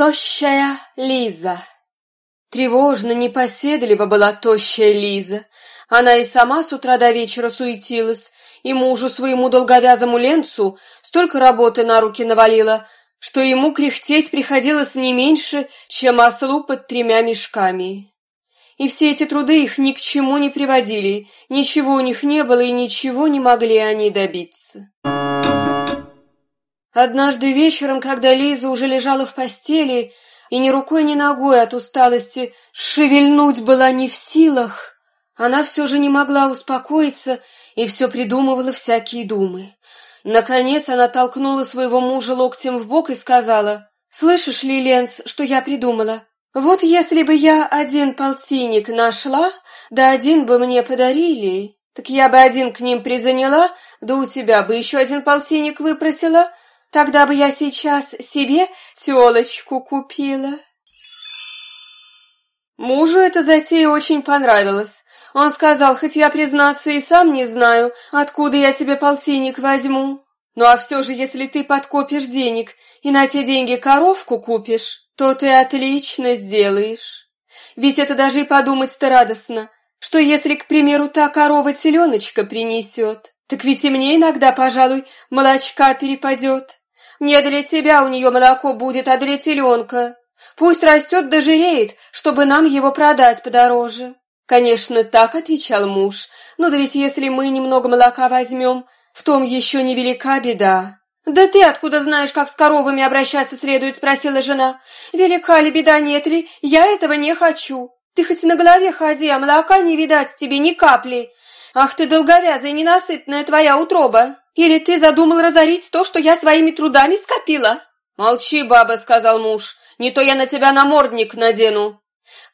Тощая Лиза. Тревожно, непоседлива была тощая Лиза. Она и сама с утра до вечера суетилась, и мужу своему долговязому ленцу столько работы на руки навалила, что ему кряхтеть приходилось не меньше, чем ослу под тремя мешками. И все эти труды их ни к чему не приводили, ничего у них не было и ничего не могли они добиться. Однажды вечером, когда Лиза уже лежала в постели и ни рукой, ни ногой от усталости шевельнуть была не в силах, она все же не могла успокоиться и все придумывала всякие думы. Наконец она толкнула своего мужа локтем в бок и сказала, «Слышишь ли, Ленс, что я придумала? Вот если бы я один полтинник нашла, да один бы мне подарили, так я бы один к ним призаняла, да у тебя бы еще один полтинник выпросила, Тогда бы я сейчас себе телочку купила. Мужу эта затея очень понравилась. Он сказал, хоть я, признаться, и сам не знаю, откуда я тебе полтинник возьму. Ну а все же, если ты подкопишь денег и на те деньги коровку купишь, то ты отлично сделаешь. Ведь это даже и подумать-то радостно, что если, к примеру, та корова теленочка принесет, так ведь и мне иногда, пожалуй, молочка перепадет. Не для тебя у нее молоко будет, а для теленка. Пусть растет да чтобы нам его продать подороже. Конечно, так отвечал муж. Ну да ведь если мы немного молока возьмем, в том еще невелика беда. «Да ты откуда знаешь, как с коровами обращаться следует?» – спросила жена. «Велика ли беда, нет ли? Я этого не хочу. Ты хоть на голове ходи, а молока не видать тебе ни капли. Ах ты долговязая ненасытная твоя утроба!» Или ты задумал разорить то, что я своими трудами скопила?» «Молчи, баба», — сказал муж, — «не то я на тебя намордник надену».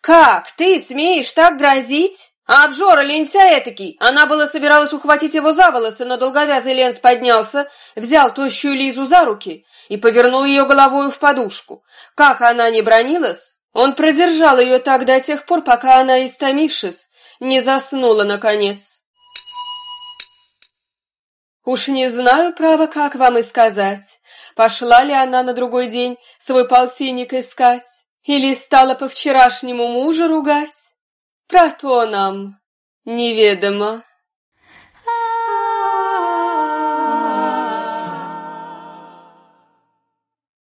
«Как? Ты смеешь так грозить?» А обжора лентяй этакий! Она была собиралась ухватить его за волосы, но долговязый Ленц поднялся, взял тощую Лизу за руки и повернул ее головою в подушку. Как она не бронилась, он продержал ее так до тех пор, пока она, истомившись, не заснула наконец. Уж не знаю, право, как вам и сказать. Пошла ли она на другой день свой полтинник искать? Или стала по вчерашнему мужу ругать? Про то нам неведомо.